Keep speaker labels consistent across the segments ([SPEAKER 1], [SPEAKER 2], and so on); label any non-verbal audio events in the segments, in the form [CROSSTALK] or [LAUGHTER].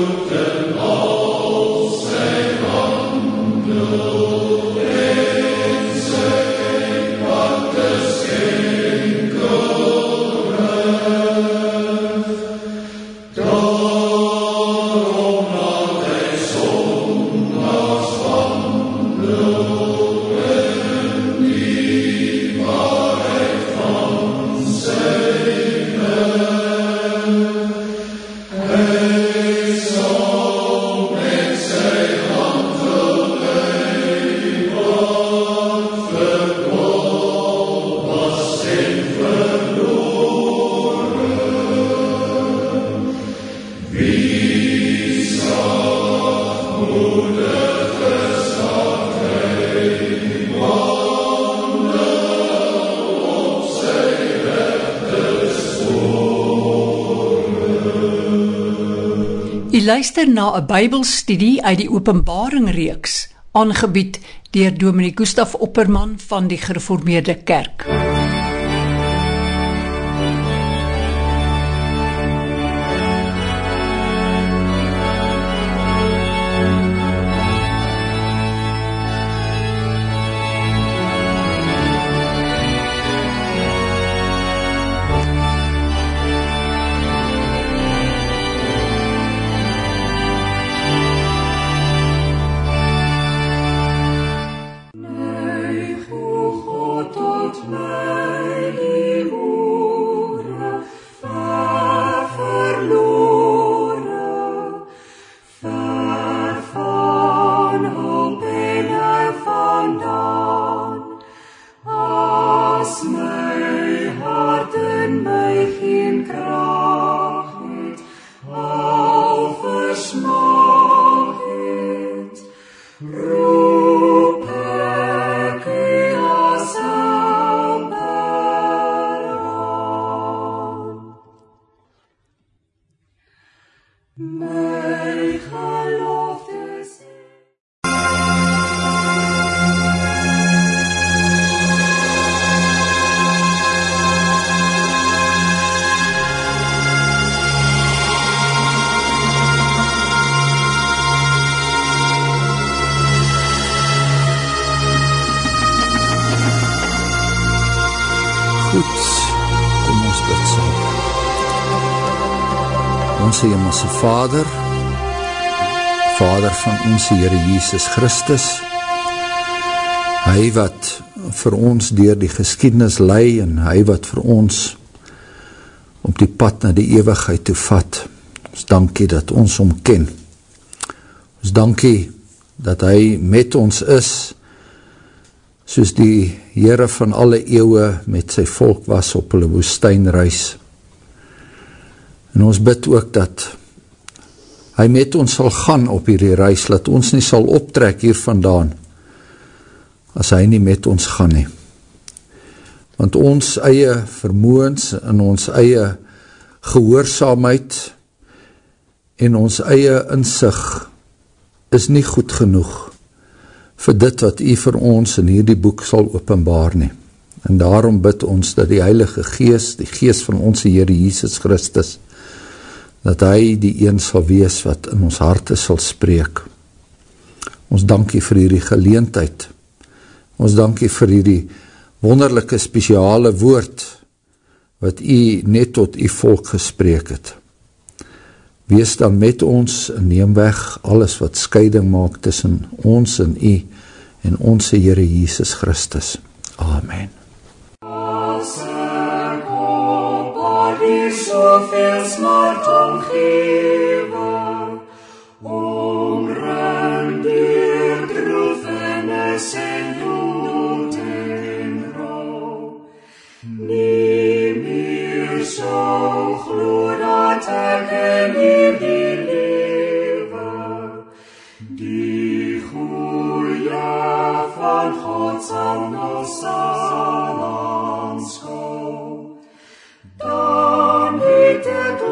[SPEAKER 1] U luister na 'n Bybelstudie uit die Openbaring reeks, aangebied deur Dominee Gustaf Opperman van die Gereformeerde Kerk.
[SPEAKER 2] Ons Hemelse Vader, Vader van ons Here Jesus Christus, hy wat vir ons deur die geschiedenis lei en hy wat vir ons op die pad na die ewigheid toe vat. Ons dankie dat ons hom ken. Ons dankie dat hy met ons is, soos die Heere van alle eeuwe met sy volk was op hulle woestijnreis. En ons bid ook dat hy met ons sal gaan op hierdie reis, dat ons nie sal optrek hier vandaan, as hy nie met ons gaan nie. Want ons eie vermoens en ons eie gehoorzaamheid en ons eie inzicht is nie goed genoeg vir dit wat u vir ons in hierdie boek sal openbaar nie. En daarom bid ons dat die Heilige Gees, die Gees van ons Heere Jesus Christus, dat hy die een sal wees wat in ons harte sal spreek. Ons dankie vir hierdie geleentheid. Ons dankie vir hierdie wonderlijke speciale woord wat u net tot u volk gespreek het. Wees dan met ons en neem weg alles wat scheiding maak tussen ons en u en onze Heere Jesus Christus. Amen.
[SPEAKER 3] As ek Divo, om rendir trufene sedutin ro, nimir so chlurat egenim diliva, di chulia fan hotzal no
[SPEAKER 2] salam.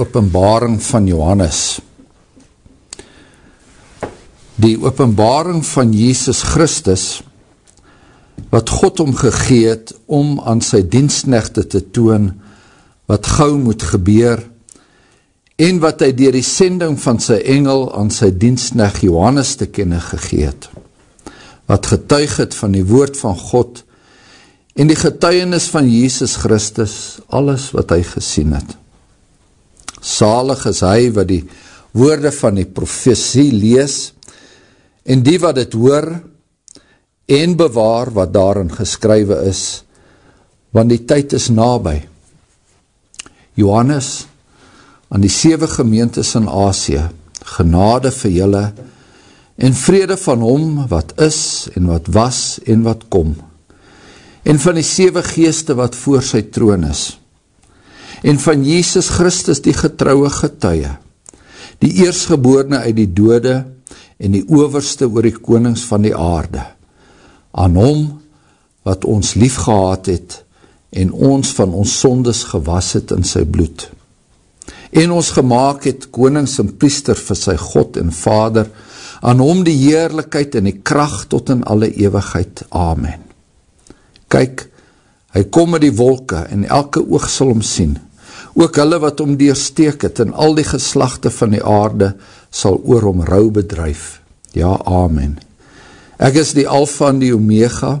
[SPEAKER 2] openbaring van Johannes. Die openbaring van Jesus Christus, wat God omgegeet om aan sy dienstnechte te toon, wat gauw moet gebeur, en wat hy dier die sending van sy engel aan sy dienstnecht Johannes te kenne gegeet, wat getuig het van die woord van God, en die getuienis van Jesus Christus, alles wat hy gesien het. Salig is hy wat die woorde van die profesie lees en die wat het hoor en bewaar wat daarin geskrywe is, want die tyd is nabij. Johannes, aan die sewe gemeentes in Asie, genade vir julle en vrede van hom wat is en wat was en wat kom, en van die sewe geeste wat voor sy troon is, en van Jesus Christus die getrouwe getuie, die eersgeboorne uit die dode en die overste oor die konings van die aarde, aan hom wat ons lief gehad het en ons van ons sondes gewas het in sy bloed, en ons gemaakt het konings en priester vir sy God en Vader, aan hom die heerlijkheid en die kracht tot in alle eeuwigheid. Amen. Kyk, hy kom met die wolke en elke oog sal hom sien, ook hulle wat om deursteek het en al die geslachte van die aarde sal oor om rouw bedrijf. Ja, amen. Ek is die alfa en die omega,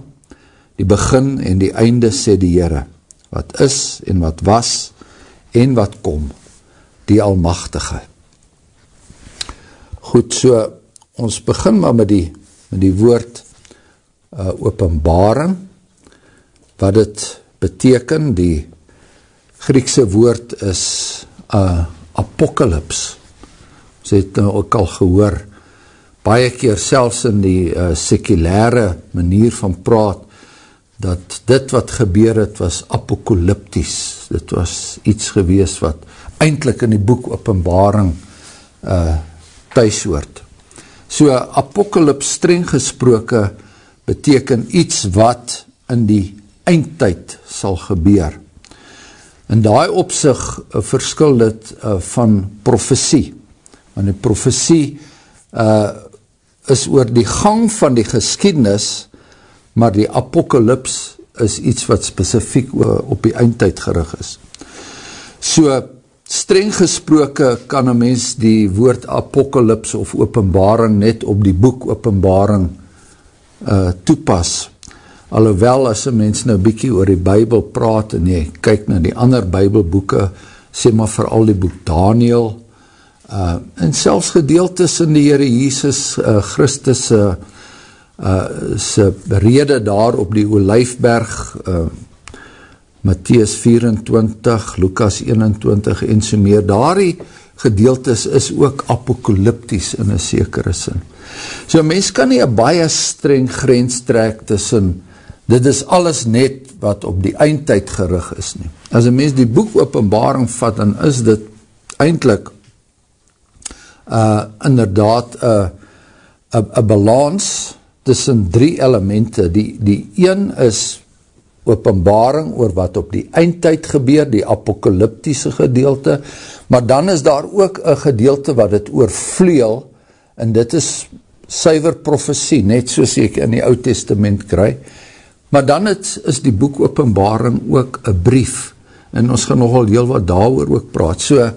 [SPEAKER 2] die begin en die einde, sê die Heere, wat is en wat was en wat kom, die almachtige. Goed, so, ons begin maar met die, met die woord uh, openbaring, wat het beteken, die Griekse woord is uh, apocalyps. Ons het nou ook al gehoor, baie keer selfs in die uh, sekulare manier van praat, dat dit wat gebeur het was apocalyptisch. Dit was iets gewees wat eindelijk in die boek openbaring uh, thuis hoort. So apocalyps streng gesproke beteken iets wat in die eindtijd sal gebeur. In daai opsig uh, verskil dit uh, van profesie. Want die profesie uh, is oor die gang van die geskiednis, maar die apokalyps is iets wat specifiek op die eindtijd gerig is. So, streng gesproke kan een mens die woord apokalyps of openbaring net op die boek openbaring uh, toepas. Alhoewel as een mens nou bykie oor die bybel praat en jy kyk na die ander bybelboeken, sê maar vooral die boek Daniel, uh, en selfs gedeeltes in die Heere Jesus uh, Christus uh, uh, sy rede daar op die Olijfberg, uh, Matthies 24, Lukas 21 en so meer, daar die gedeeltes is ook apokalyptisch in een sekere sin. So mens kan nie een baie streng grens trek tussen dit is alles net wat op die eindtijd gerig is nie. As een mens die boek openbaring vat, dan is dit eindelijk uh, inderdaad uh, een balans tussen drie elemente. Die, die een is openbaring oor wat op die eindtijd gebeur, die apokalyptische gedeelte, maar dan is daar ook een gedeelte wat het oorvleel, en dit is suiver profesie, net soos ek in die oud testament kry, Maar dan het, is die boek openbaring ook een brief, en ons gaan nogal heel wat daar ook praat. So,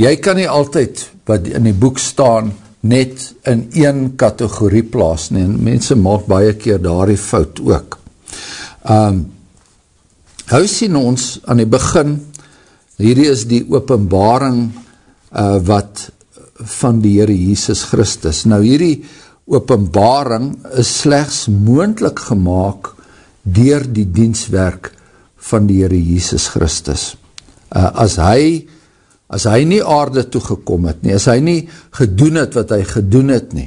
[SPEAKER 2] jy kan nie altyd wat in die boek staan, net in een kategorie plaas, nie, en mense maak baie keer daar die fout ook. Um, hou sien ons aan die begin, hierdie is die openbaring uh, wat van die Heere Jesus Christus. Nou hierdie openbaring is slechts moendlik gemaakt dier die dienswerk van die Heere Jesus Christus. Uh, as hy as hy nie aarde toegekom het nie, as hy nie gedoen het wat hy gedoen het nie,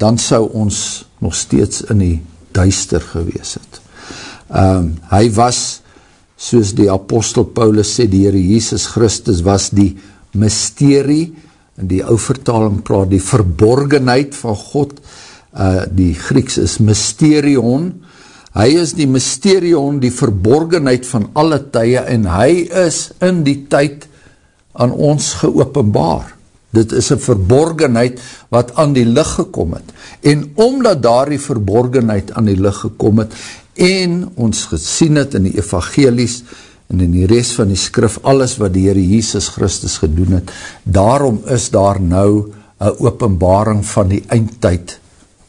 [SPEAKER 2] dan sou ons nog steeds in die duister gewees het. Um, hy was, soos die apostel Paulus sê, die Heere Jesus Christus was die mysterie, in die ouvertaling praat, die verborgenheid van God, uh, die Grieks is mysterion, Hy is die mysterion, die verborgenheid van alle tye en hy is in die tyd aan ons geopenbaar. Dit is een verborgenheid wat aan die licht gekom het. En omdat daar die verborgenheid aan die licht gekom het en ons gesien het in die evangelies en in die rest van die skrif, alles wat die Heere Jesus Christus gedoen het, daarom is daar nou een openbaring van die eindtijd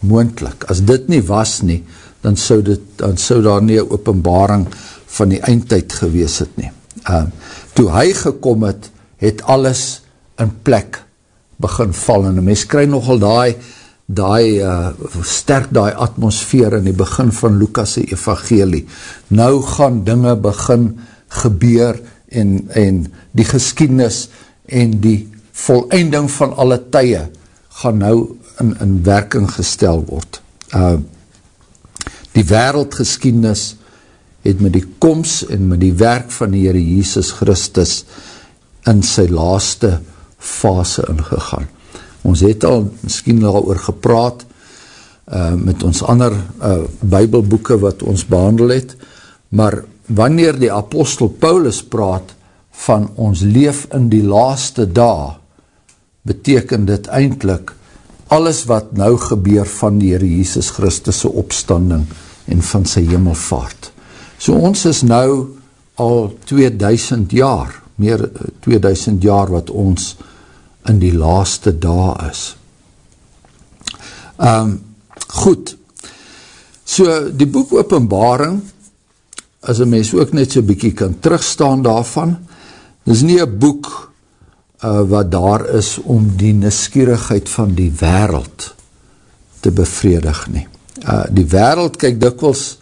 [SPEAKER 2] moendlik. As dit nie was nie, dan sou, dit, dan sou daar nie een openbaring van die eindtijd gewees het nie. Uh, toe hy gekom het, het alles in plek begin val, en die mens krij nogal die, die uh, sterk die atmosfeer in die begin van Lukas' evangelie. Nou gaan dinge begin gebeur, en, en die geskiednis en die voleinding van alle tye gaan nou in, in werking gestel word. Uh, die wereldgeskiednis het met die koms en met die werk van die Heere Jesus Christus in sy laaste fase ingegaan. Ons het al miskien al oor gepraat uh, met ons ander uh, bybelboeken wat ons behandel het, maar wanneer die apostel Paulus praat van ons leef in die laaste dag, beteken dit eindelijk alles wat nou gebeur van die Heere Jesus Christus' opstanding en van sy hemelvaart. So ons is nou al 2000 jaar, meer 2000 jaar wat ons in die laaste dag is. Um, goed, so die boek openbaring, as een mens ook net so bykie kan terugstaan daarvan, is nie een boek uh, wat daar is om die niskierigheid van die wereld te bevredig nie. Uh, die wereld kyk dikwels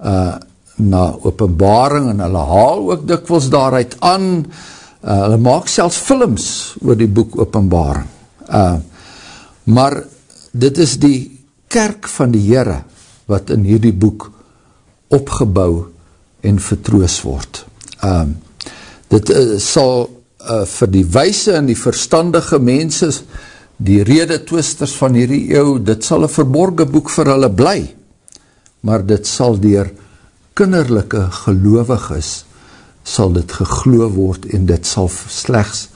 [SPEAKER 2] uh, na openbaring en hulle haal ook dikwels daaruit aan, uh, hulle maak selfs films oor die boek openbaring. Uh, maar dit is die kerk van die Heere wat in hierdie boek opgebouw en vertroos word. Uh, dit uh, sal uh, vir die wijse en die verstandige mense, die rede twisters van hierdie eeuw, dit sal een verborgen boek vir hulle bly, maar dit sal dier kinderlijke gelovig is, sal dit geglo word en dit sal slechts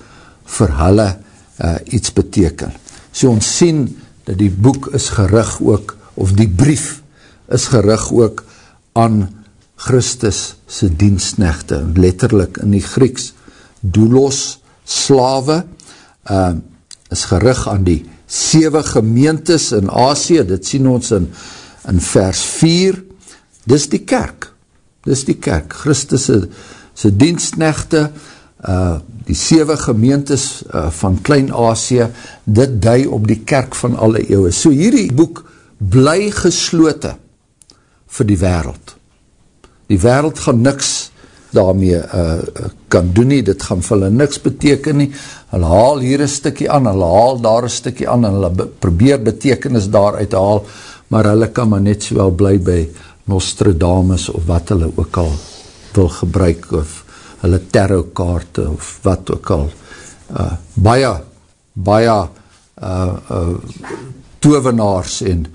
[SPEAKER 2] vir hulle uh, iets beteken. So ons sien dat die boek is gerig ook, of die brief is gerig ook aan Christus sy dienstnechte, letterlik in die Grieks, doelos slawe, uh, is gerig aan die sewe gemeentes in Asie, dit sien ons in, in vers 4, dis die kerk, dis die kerk, Christus sy dienstnechte, uh, die sewe gemeentes uh, van Klein Asie, dit dui op die kerk van alle eeuwe. So hierdie boek bly geslote vir die wereld. Die wereld gaan niks daarmee uh, kan doen nie, dit gaan vir hulle niks beteken nie, hulle haal hier een stikkie aan, hulle haal daar een stikkie aan, en hulle be probeer betekenis daar uit te haal, maar hulle kan maar net so wel bly by Nostradamus, of wat hulle ook al wil gebruik, of hulle tarotkaarte, of wat ook al. Uh, baie, baie uh, uh, tovenaars en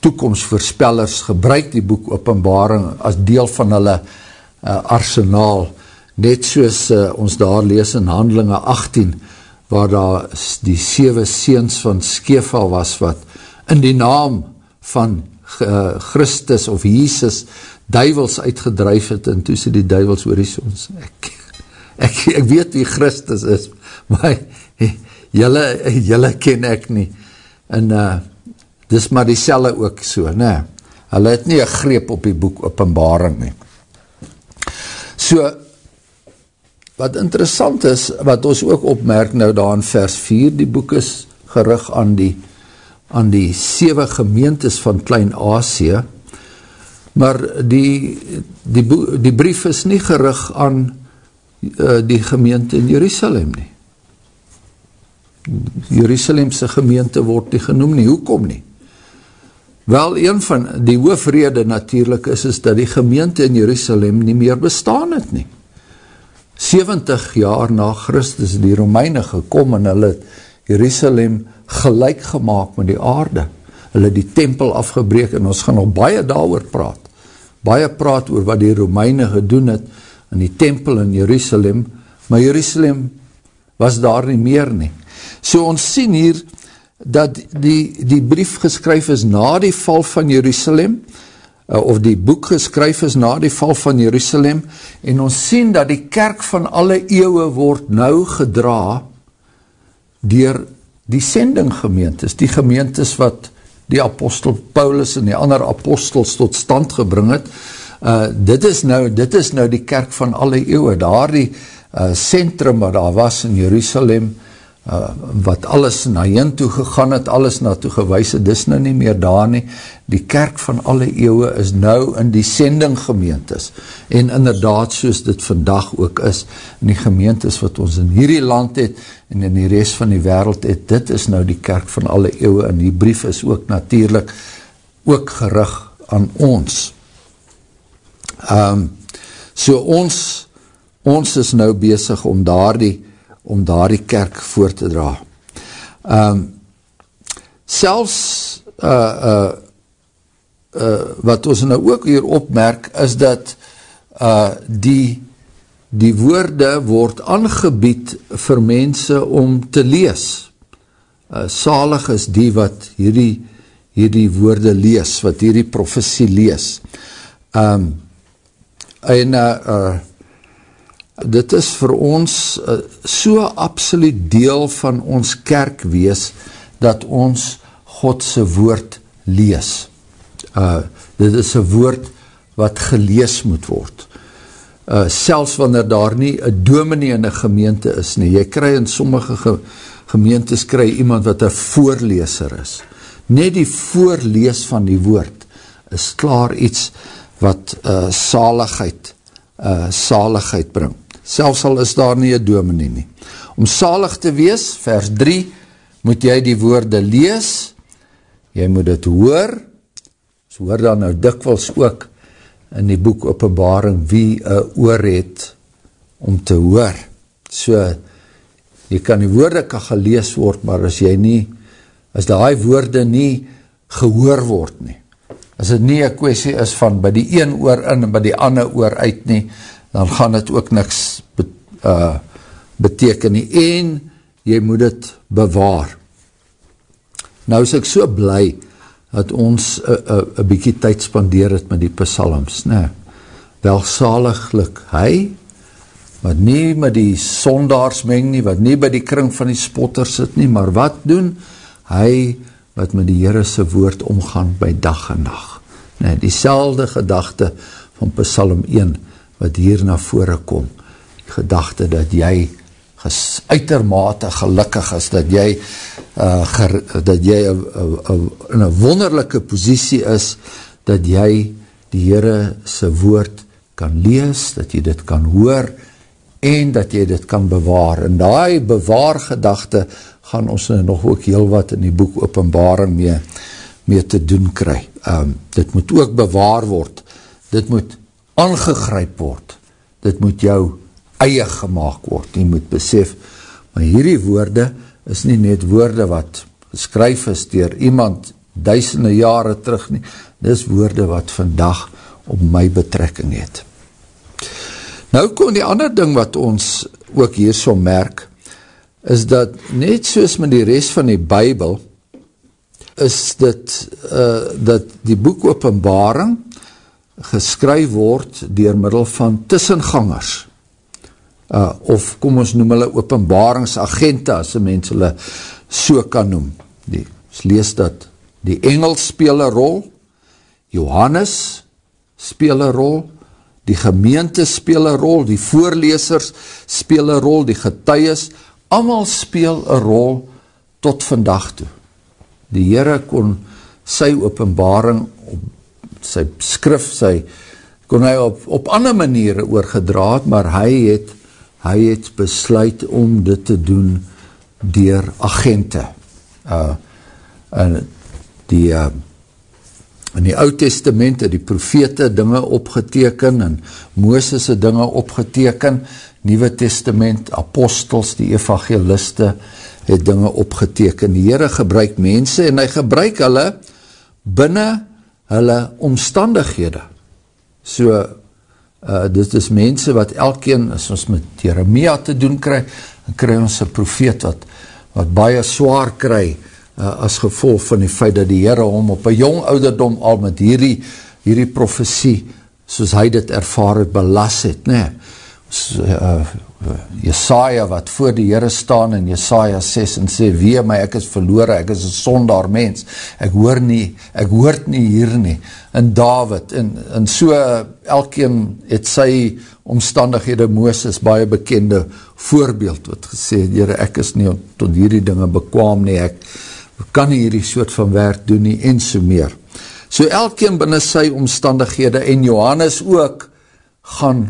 [SPEAKER 2] toekomstvoorspellers gebruik die boek openbaring as deel van hulle uh, uh, arsenaal, net soos uh, ons daar lees in handelinge 18, waar daar die sewe seens van Skefa was, wat in die naam van uh, Christus of Jesus duivels uitgedruif het, en toe sê die duivels oor die soons, ek, ek, ek weet wie Christus is, [LAUGHS] maar jylle, jylle ken ek nie, en uh, dis maar die selle ook so, ne, hulle het nie een greep op die boek openbaring nie, So, wat interessant is, wat ons ook opmerk nou daar in vers 4, die boek is gerig aan die, aan die 7 gemeentes van Klein-Asie, maar die, die, die brief is nie gerig aan uh, die gemeente in Jerusalem nie. Jerusalemse gemeente word nie genoem nie, hoekom nie? Wel, een van die hoofrede natuurlijk is, is dat die gemeente in Jerusalem nie meer bestaan het nie. 70 jaar na Christus die Romeine gekom en hulle Jerusalem gelijk gemaakt met die aarde. Hulle die tempel afgebreek en ons gaan nog baie daar praat. Baie praat oor wat die Romeine gedoen het in die tempel in Jerusalem, maar Jerusalem was daar nie meer nie. So ons sien hier dat die, die brief geskryf is na die val van Jerusalem, uh, of die boek geskryf is na die val van Jerusalem, en ons sien dat die kerk van alle eeuwe word nou gedra dier die sendinggemeentes, die gemeentes wat die apostel Paulus en die ander apostels tot stand gebring het, uh, dit, is nou, dit is nou die kerk van alle eeuwe, daar die uh, centrum wat daar was in Jerusalem, uh, wat alles na heen toe gegaan het, alles na toe gewys het, dis nou nie meer daar nie, die kerk van alle eeuwe is nou in die sendinggemeentes, en inderdaad soos dit vandag ook is, in die gemeentes wat ons in hierdie land het, en in die rest van die wereld het, dit is nou die kerk van alle eeuwe, en die brief is ook natuurlijk ook gerig aan ons. Um, so ons, ons is nou bezig om daar die om daar die kerk voor te dra. Um, selfs uh, uh, uh, wat ons nou ook hier opmerk is dat uh, die die woorde word aangebied vir mense om te lees. Uh, salig is die wat hierdie, hierdie woorde lees, wat hierdie professie lees. Um, en uh, uh, dit is vir ons uh, so absoluut deel van ons kerk wees, dat ons Godse woord lees. Uh, dit is een woord wat gelees moet word. Uh, selfs wanneer daar nie een dominee in een gemeente is nie, jy kry in sommige ge gemeentes kry iemand wat een voorleeser is. Net die voorlees van die woord is klaar iets wat uh, saligheid, uh, saligheid bring selfs al is daar nie een dominee nie. Om salig te wees, vers 3, moet jy die woorde lees, jy moet het hoor, so hoor dan nou dikwels ook in die boek openbaring wie een oor het om te hoor. So, jy kan die woorde kan gelees word, maar as jy nie, as die woorde nie gehoor word nie, as het nie een kwestie is van by die een oor in en by die ander oor uit nie, dan gaan het ook niks be, uh, beteken nie, en jy moet het bewaar. Nou is ek so bly, dat ons een bykie tyd spandeer het met die psalms, ne, welsaliglik hy, wat nie met die sondaars meng nie, wat nie by die kring van die spotters sit nie, maar wat doen? Hy wat met die Heerese woord omgaan by dag en nacht. Nee, die selde gedachte van Psalm 1, wat hier na vore kom, die gedachte dat jy ges, uitermate gelukkig is, dat jy, uh, ger, dat jy a, a, a, in een wonderlijke posiesie is, dat jy die Heere sy woord kan lees, dat jy dit kan hoor, en dat jy dit kan bewaar. En die bewaargedachte gaan ons nog ook heel wat in die boek openbaring mee, mee te doen kry. Um, dit moet ook bewaar word. Dit moet aangegryp word, dit moet jou eie gemaakt word, jy moet besef, maar hierdie woorde is nie net woorde wat geskryf is dier iemand duisende jare terug nie, dit is woorde wat vandag op my betrekking het. Nou kom die ander ding wat ons ook hier so merk, is dat net soos met die rest van die bybel, is dit, uh, dat die boek openbaring, geskryf word dier middel van tussengangers, uh, of kom ons noem hulle openbaringsagente, as die mens hulle so kan noem. Die, lees dat die engel speel een rol, Johannes speel een rol, die gemeente speel een rol, die voorlesers speel een rol, die getuies, allemaal speel een rol tot vandag toe. Die Heere kon sy openbaring op sy skrif, sy, kon hy op, op ander maniere oorgedraad, maar hy het, hy het besluit om dit te doen dier agente. Uh, en die, uh, in die oud testament het die profete dinge opgeteken en Mooses dinge opgeteken, nieuwe testament, apostels, die evangeliste het dinge opgeteken. Die Heere gebruik mense en hy gebruik hulle binnen hulle omstandighede. So, uh, dit is mense wat elkeen, as ons met Jeremia te doen krijg, dan kry ons een profeet wat, wat baie zwaar kry uh, as gevolg van die feit dat die Heere hom op een jong ouderdom al met hierdie, hierdie profesie, soos hy dit ervaar het, belas het, nee, uh, Jesaja wat voor die Heere staan in Jesaja 6 en sê, wee my, ek is verloore, ek is een sondaar mens, ek hoor nie, ek hoort nie hier nie, en David, en, en so, elkeen het sy omstandighede, Mooses, baie bekende voorbeeld, wat gesê, Heere, ek is nie tot hierdie dinge bekwaam nie, ek kan nie hierdie soort van werk doen nie, en so meer. So elkeen binnen sy omstandighede, en Johannes ook, gaan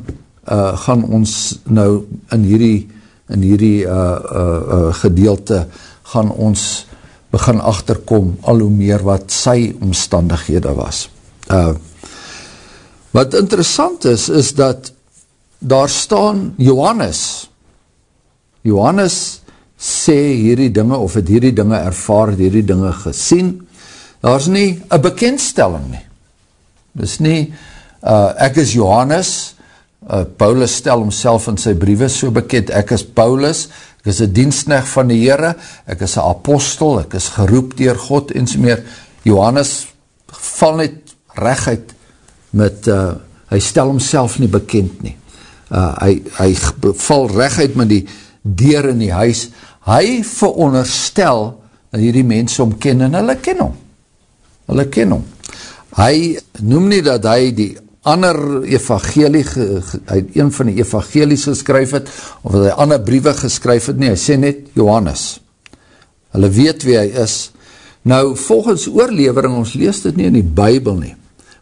[SPEAKER 2] uh, gaan ons nou in hierdie, in hierdie uh, uh, uh, gedeelte gaan ons begin achterkom al hoe meer wat sy omstandighede was. Uh, wat interessant is, is dat daar staan Johannes, Johannes sê hierdie dinge, of het hierdie dinge ervaar, hierdie dinge gesien, daar is nie een bekendstelling nie. Dis nie, uh, ek is Johannes, uh, Paulus stel homself in sy briewe so bekend, ek is Paulus, ek is een dienstneg van die Heere, ek is een apostel, ek is geroep dier God en so meer, Johannes val net recht met, uh, hy stel homself nie bekend nie, uh, hy, hy val recht met die deur in die huis, hy veronderstel dat hierdie mens omken en hulle ken hom, hulle ken hom, hy noem nie dat hy die ander evangelie, hy een van die evangelies geskryf het, of hy ander briewe geskryf het nie, hy sê net Johannes. Hulle weet wie hy is. Nou, volgens oorlevering, ons lees dit nie in die bybel nie,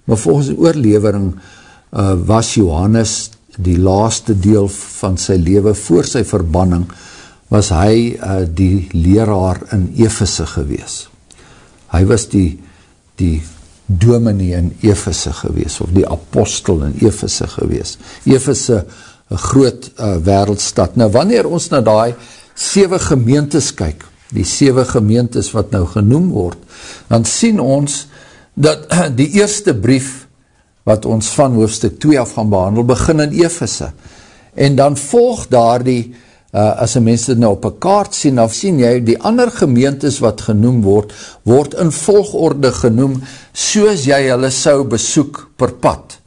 [SPEAKER 2] maar volgens oorlevering uh, was Johannes die laaste deel van sy leven voor sy verbanning, was hy uh, die leraar in Efese gewees. Hy was die, die dominee in Efese gewees, of die apostel in Efese gewees. Efese, een groot uh, wereldstad. Nou, wanneer ons na die sewe gemeentes kyk, die sewe gemeentes wat nou genoem word, dan sien ons dat [CLEARS THROAT] die eerste brief wat ons van hoofdstuk 2 af gaan behandel, begin in Efese. En dan volg daar die uh, as een mens dit nou op een kaart sien, of sien jy, die ander gemeentes wat genoem word, word in volgorde genoem, soos jy hulle sou besoek per pad,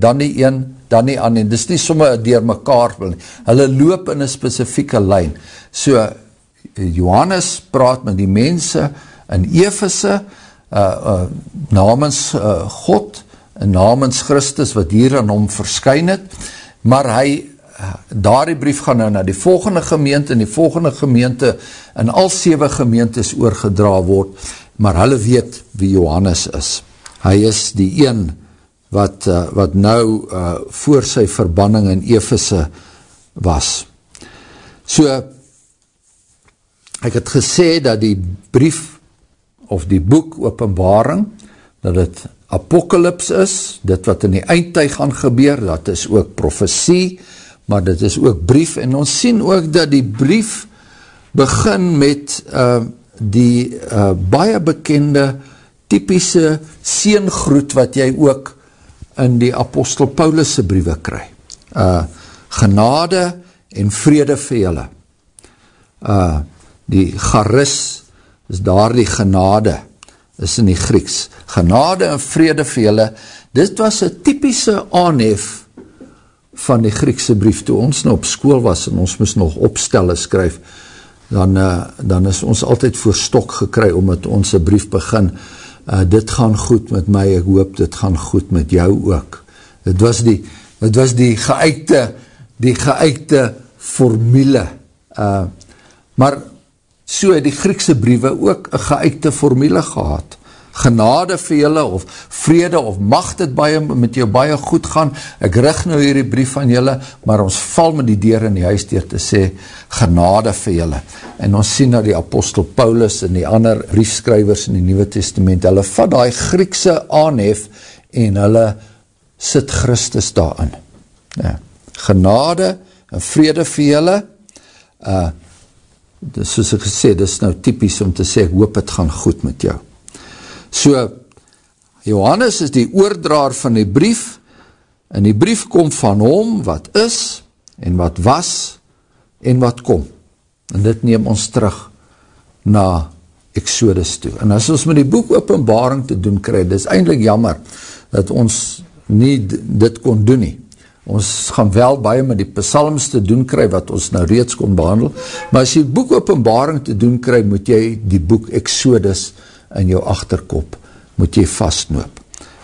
[SPEAKER 2] dan die een, dan die ander, dis nie somme dier mekaar wil nie, hulle loop in een specifieke lijn, so, Johannes praat met die mense in Efese, uh, uh, namens uh, God, namens Christus, wat hier aan hom verskyn het, maar hy daar die brief gaan nou na die volgende gemeente, en die volgende gemeente, en al sewe gemeentes oorgedra word, maar hulle weet wie Johannes is. Hy is die een wat, uh, wat nou uh, voor sy verbanning in Efese was. So, ek het gesê dat die brief, of die boek openbaring, dat het apokalyps is, dit wat in die eindtuig gaan gebeur, dat is ook profesie, maar dit is ook brief, en ons sien ook dat die brief begin met uh, die uh, baie bekende typische seengroet wat jy ook in die apostel Paulus' briewe kry. Uh, genade en vrede vir julle. Uh, die charis is daar die genade, is in die Grieks. Genade en vrede vir julle, dit was een typische aanhef van die Griekse brief, toe ons nou op school was en ons moest nog opstelle skryf, dan, uh, dan is ons altyd voor stok gekry, omdat ons een brief begin, uh, dit gaan goed met my, ek hoop dit gaan goed met jou ook. Dit was die, dit was die geuite, die geuite formule, uh, maar so het die Griekse briewe ook een geuite formule gehad, genade vir julle, of vrede, of mag dit baie, met jou baie goed gaan, ek rig nou hierdie brief van julle, maar ons val met die deur in die huis deur te sê, genade vir julle, en ons sien nou die apostel Paulus, en die ander briefskrywers in die Nieuwe Testament, hulle vat die Griekse aanhef, en hulle sit Christus daarin, ja. genade, en vrede vir julle, uh, soos ek gesê, dit is nou typisch om te sê, ek hoop het gaan goed met jou, So, Johannes is die oordraar van die brief, en die brief kom van hom wat is, en wat was, en wat kom. En dit neem ons terug na Exodus toe. En as ons met die boek openbaring te doen krijg, dit is eindelijk jammer dat ons nie dit kon doen nie. Ons gaan wel baie met die psalms te doen krijg, wat ons nou reeds kon behandel, maar as jy boek openbaring te doen krijg, moet jy die boek Exodus in jou achterkop, moet jy vastnoop.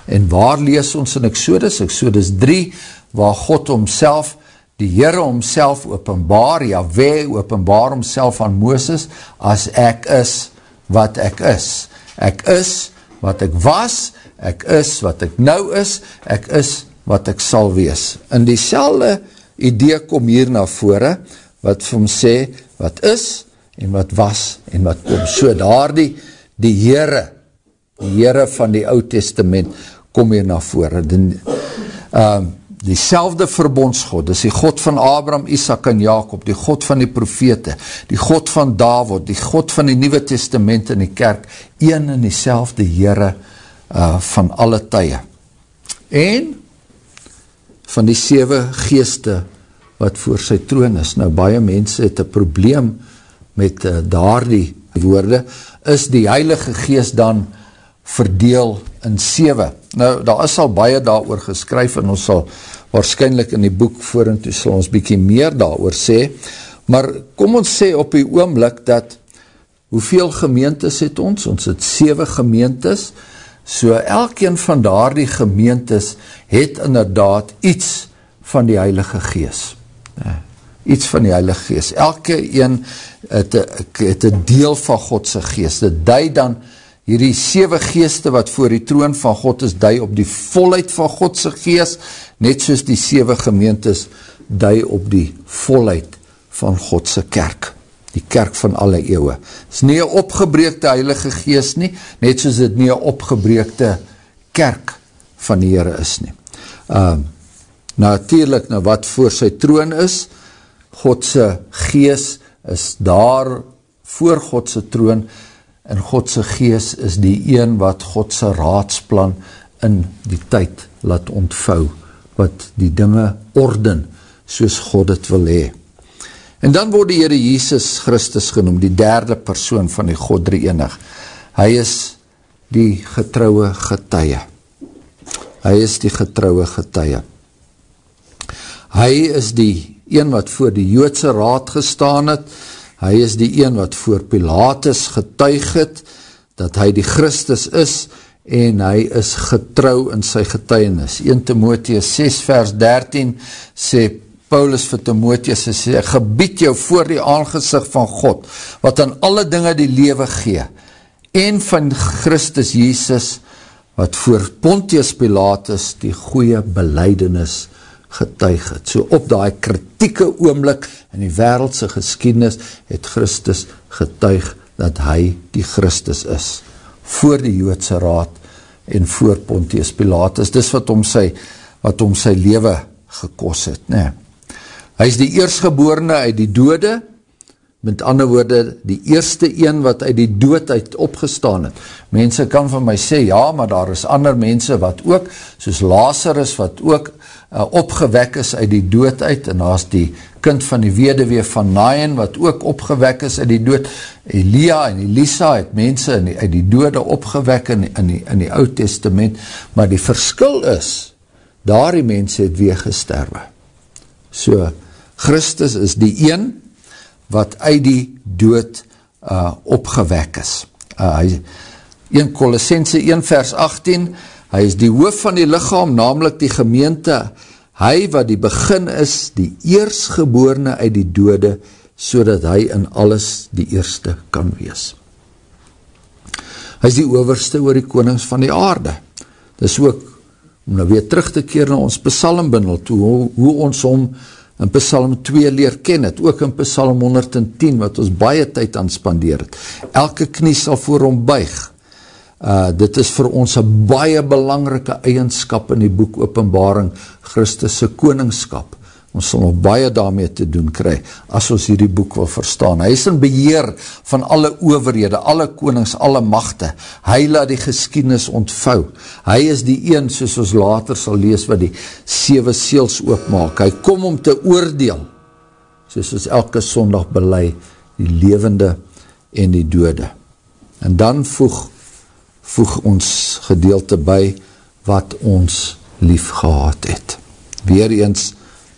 [SPEAKER 2] En waar lees ons in Exodus? Exodus 3, waar God homself, die Heere homself openbaar, Yahweh openbaar homself aan Mooses, as ek is wat ek is. Ek is wat ek was, ek is wat ek nou is, ek is wat ek sal wees. In die idee kom hier na vore, wat vir hom sê, wat is, en wat was, en wat kom. So daar die, Heere, die Heere van die Oud Testament, kom hier na vore. Die, uh, die selfde verbondsgod, dis die God van Abraham, Isaac en Jacob, die God van die profete, die God van David, die God van die Nieuwe Testament in die kerk, een en die selfde Heere uh, van alle tye. En, van die sewe geeste wat voor sy troon is. Nou, baie mense het een probleem met uh, daar die woorde, is die heilige geest dan verdeel in sewe. Nou, daar is al baie daar oor geskryf en ons sal waarschijnlijk in die boek voor en toe sal ons bykie meer daar sê, maar kom ons sê op die oomlik dat hoeveel gemeentes het ons? Ons het sewe gemeentes, So elkeen van daar die gemeentes het inderdaad iets van die Heilige Gees. Iets van die Heilige Gees. Elke een het, het een deel van Godse Gees. Dit dui dan hierdie sewe geeste wat voor die troon van God is, dui op die volheid van Godse Gees, net soos die sewe gemeentes dui op die volheid van Godse kerk die kerk van alle eeuwe. Het is nie een opgebreekte heilige geest nie, net soos het nie een opgebreekte kerk van die Heere is nie. Uh, natuurlijk, nou wat voor sy troon is, Godse geest is daar voor Godse troon, en Godse geest is die een wat Godse raadsplan in die tyd laat ontvou, wat die dinge orden, soos God het wil hee. En dan word die Heere Jesus Christus genoem, die derde persoon van die God drie enig. Hy is die getrouwe getuie. Hy is die getrouwe getuie. Hy is die een wat voor die Joodse raad gestaan het. Hy is die een wat voor Pilatus getuig het, dat hy die Christus is, en hy is getrouw in sy getuienis. 1 Timotheus 6 vers 13 sê Paulus vir Timotheus sê, gebied jou voor die aangezicht van God, wat aan alle dinge die lewe gee, en van Christus Jesus, wat voor Pontius Pilatus die goeie beleidenis getuig het. So op die kritieke oomlik in die wereldse geskiednis het Christus getuig dat hy die Christus is, voor die Joodse raad en voor Pontius Pilatus. Dis wat om sy, wat om sy lewe gekos het, nee. Hy is die eerstgeborene uit die dode, met ander woorde, die eerste een wat uit die dood uit opgestaan het. Mense kan van my sê, ja, maar daar is ander mense wat ook, soos Lazarus, wat ook uh, opgewek is uit die dood uit, en daar is die kind van die wederwee van Nain, wat ook opgewek is uit die dood. Elia en Elisa het mense die, uit die dode opgewek in, in, die, in die oud testament, maar die verskil is, daar die mense het weer gesterwe. So, Christus is die een wat uit die dood uh, opgewek is. Uh, hy, 1 Colossense 1 vers 18, hy is die hoof van die lichaam, namelijk die gemeente, hy wat die begin is, die eersgeborene uit die dode, so dat hy in alles die eerste kan wees. Hy is die overste oor die konings van die aarde. Dis ook, om nou weer terug te keer na ons psalmbindel toe, hoe, hoe ons om in Psalm 2 leer ken het, ook in Psalm 110, wat ons baie tyd aan spandeer het. Elke knie sal voor hom buig. Uh, dit is vir ons een baie belangrike eigenskap in die boek openbaring, Christus' koningskap. Ons sal nog baie daarmee te doen kry, as ons hierdie boek wil verstaan. Hy is in beheer van alle overhede, alle konings, alle machte. Hy laat die geskiednis ontvou. Hy is die een, soos ons later sal lees, wat die sewe seels oopmaak. Hy kom om te oordeel, soos ons elke sondag belei die levende en die dode. En dan voeg, voeg ons gedeelte by wat ons lief gehad het. Weereens,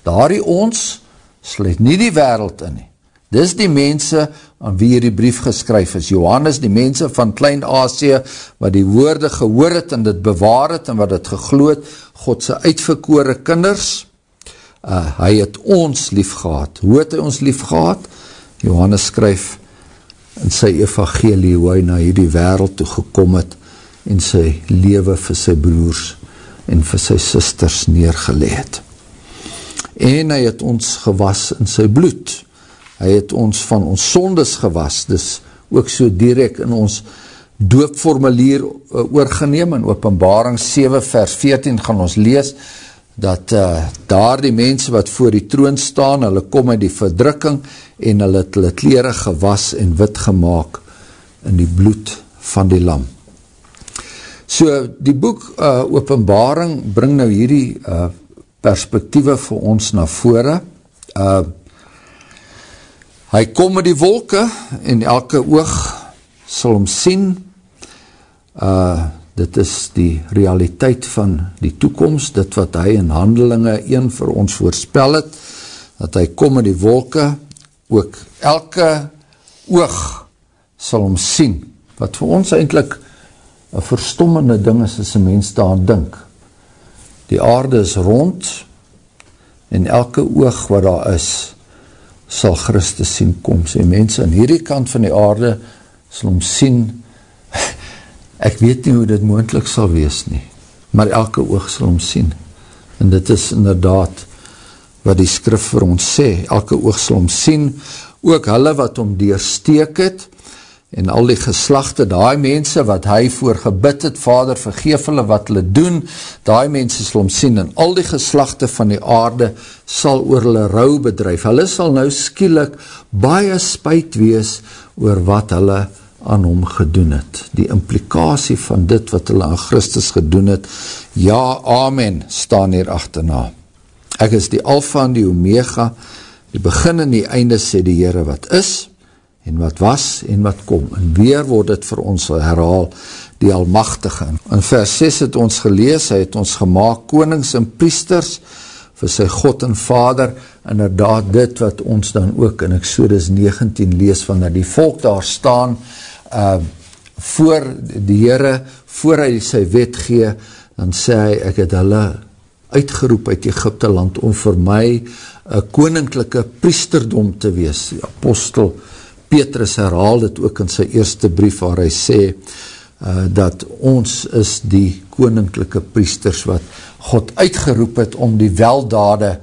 [SPEAKER 2] daar die ons sluit nie die wereld in nie. Dis die mense aan wie die brief geskryf is. Johannes, die mense van Klein-Asie, wat die woorde gehoor het en dit bewaar het en wat het gegloed, Godse uitverkore kinders, uh, hy het ons lief gehad. Hoe het hy ons lief gehad? Johannes skryf in sy evangelie hoe hy na hierdie wereld toe gekom het en sy leven vir sy broers en vir sy sisters neergeleed. En hy het ons gewas in sy bloed, hy het ons van ons sondes gewas, dis ook so direct in ons doopformulier uh, oorgeneem, in openbaring 7 vers 14 gaan ons lees, dat uh, daar die mense wat voor die troon staan, hulle kom in die verdrukking, en hulle het hulle kleren gewas en wit gemaakt in die bloed van die lam. So die boek uh, openbaring bring nou hierdie uh, perspektieve vir ons na vore. Uh, Hy kom met die wolke en elke oog sal hom sien. Uh, dit is die realiteit van die toekomst, dit wat hy in handelinge een vir ons voorspel het, dat hy kom met die wolke, ook elke oog sal hom sien. Wat vir ons eindelijk een verstommende ding is, as een mens daar dink. Die aarde is rond en elke oog wat daar is, sal Christus sien kom. Sê mense aan hierdie kant van die aarde sal hom sien. Ek weet nie hoe dit moendlik sal wees nie, maar elke oog sal hom sien. En dit is inderdaad wat die skrif vir ons sê. Elke oog sal hom sien, ook hulle wat hom deursteek het, en al die geslachte, die mense wat hy voor gebid het, vader vergeef hulle wat hulle doen, die mense sal hom sien, en al die geslachte van die aarde sal oor hulle rouw bedrijf. Hulle sal nou skielik baie spuit wees oor wat hulle aan hom gedoen het. Die implikatie van dit wat hulle aan Christus gedoen het, ja, amen, staan hier achterna. Ek is die alfa en die omega, die begin en die einde, sê die Heere wat is, en wat was en wat kom. En weer word het vir ons herhaal die Almachtige. In vers 6 het ons gelees, hy het ons gemaakt konings en priesters vir sy God en Vader, inderdaad dit wat ons dan ook in Exodus 19 lees, dat die volk daar staan uh, voor die Heere, voor hy sy wet gee, dan sê hy, ek het hulle uitgeroep uit Egypte land om vir my een koninklijke priesterdom te wees, die apostel Petrus herhaal dit ook in sy eerste brief waar hy sê uh, dat ons is die koninklijke priesters wat God uitgeroep het om die weldade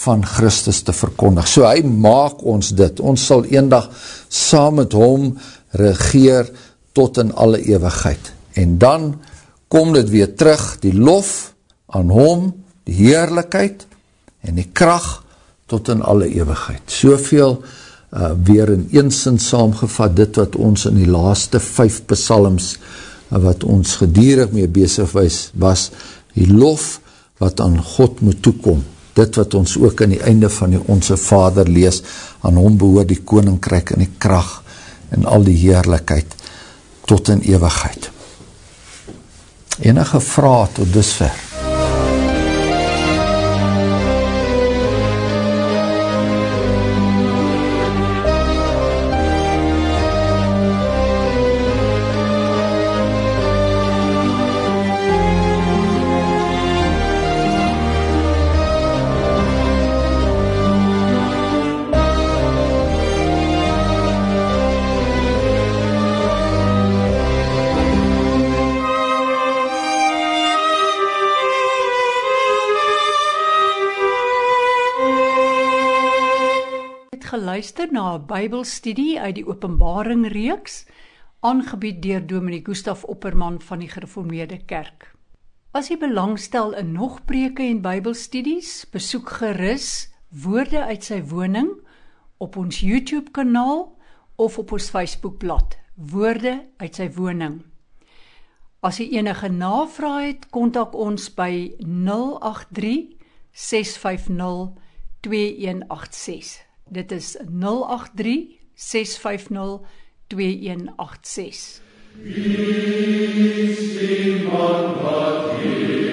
[SPEAKER 2] van Christus te verkondig. So hy maak ons dit. Ons sal eendag saam met hom regeer tot in alle eeuwigheid. En dan kom dit weer terug, die lof aan hom, die heerlijkheid en die kracht tot in alle eeuwigheid. Soveel veel uh, weer in een sin saamgevat dit wat ons in die laaste vijf psalms uh, wat ons gedierig mee bezig was, was die lof wat aan God moet toekom dit wat ons ook in die einde van die onze vader lees aan hom behoor die koninkryk en die kracht en al die heerlijkheid tot in eeuwigheid enige vraag tot dusver
[SPEAKER 1] geluister na 'n Bybelstudie uit die Openbaring reeks aangebied deur Dominee Gustaf Opperman van die Gereformeerde Kerk. As jy belangstel in nog preke en Bybelstudies, besoek gerus Woorde uit sy woning op ons YouTube kanaal of op ons Facebookblad Woorde uit sy woning. As jy enige navrae het, kontak ons by 083 650 2186. Dit is 083 650 2186.
[SPEAKER 3] Wie sien man wat hier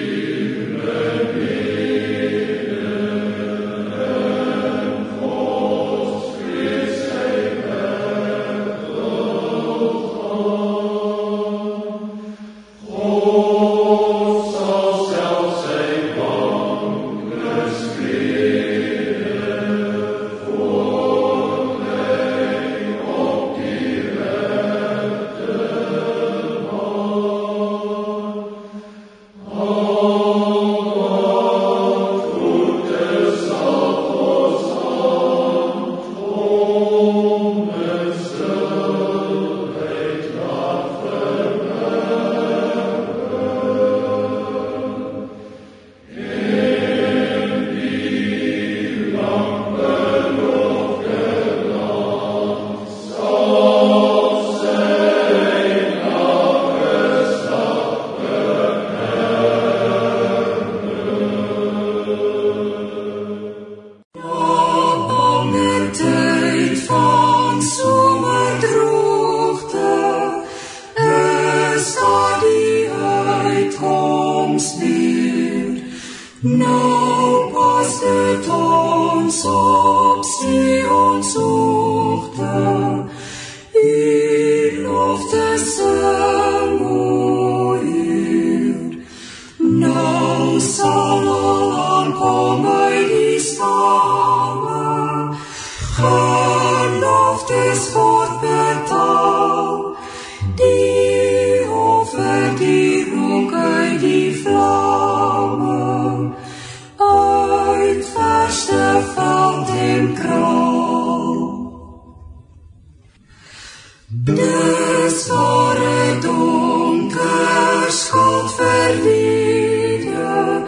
[SPEAKER 3] ze valt in kroon. Dus voor het donker schot verwijderen,